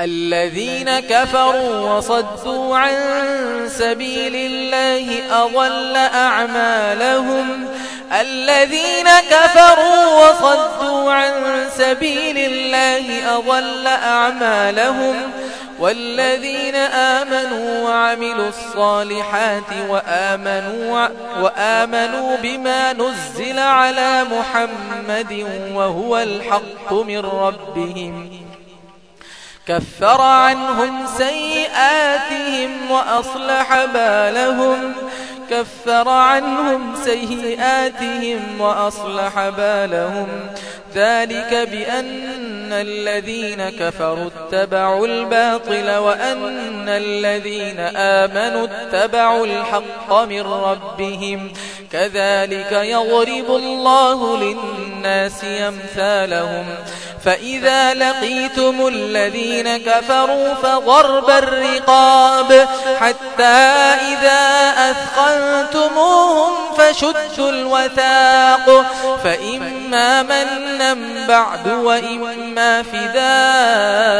الذين كفروا وصدوا عن سبيل الله أضل أعمالهم. الذين كفروا وصدوا عن سبيل الله أضل أعمالهم. والذين آمنوا وعملوا الصالحات وآمنوا, وآمنوا بما نزل على محمد وهو الحق من ربهم. كفر عنهم سيئاتهم وأصلح بالهم. كفر عنهم سيئاتهم وأصلح بالهم. ذلك بأن الذين كفروا اتبعوا الباطل وأن الذين آمنوا اتبعوا الحق من ربهم. كذلك يغرب الله للناس الناس أمثالهم فإذا لقيتم الذين كفروا فغرب الرقاب حتى إذا أثقنتموهم فشدوا الوثاق فإما من بعد وإما فداء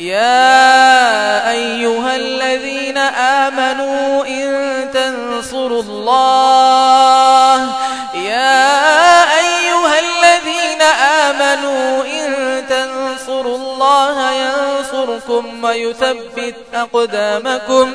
يا أيها الذين آمنوا إن تنصروا الله. يا أيها الذين آمنوا إن تنصروا الله ينصركم ويثبت أقدامكم.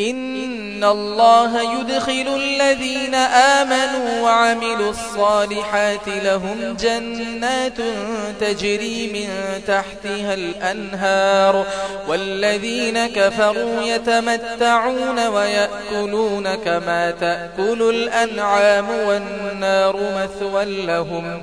إن الله يدخل الذين آمنوا وعملوا الصالحات لهم جنات تجري من تحتها الأنهار والذين كفروا يتمتعون ويأكلون كما تأكل الأنعام والنار مثوى لهم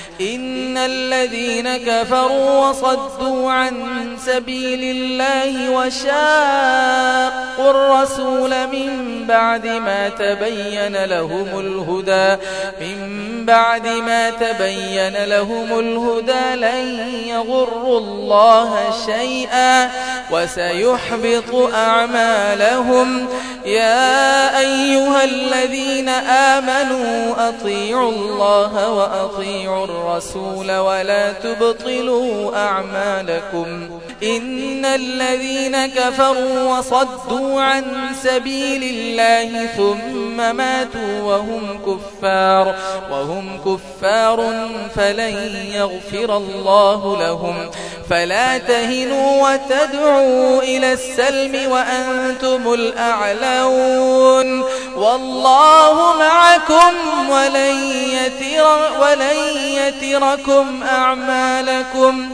إن الذين كفروا وصدوا عن سبيل الله وشاقوا الرسول من بعد ما تبين لهم الهدى من بعد ما تبين لهم الهدى لن يغروا الله شيئا وسيحبط أعمالهم يا أيها الذين آمنوا أطيعوا الله وأطيعوا الرسول الرسول ولا تبطلوا أعمالكم إن الذين كفروا وصدوا عن سبيل الله ثم ماتوا وهم كفار وهم كفار فلن يغفر الله لهم. فلا تهنوا وتدعوا إلى السلم وأنتم الأعلون. والله معكم ولن ولن يتركم أعمالكم.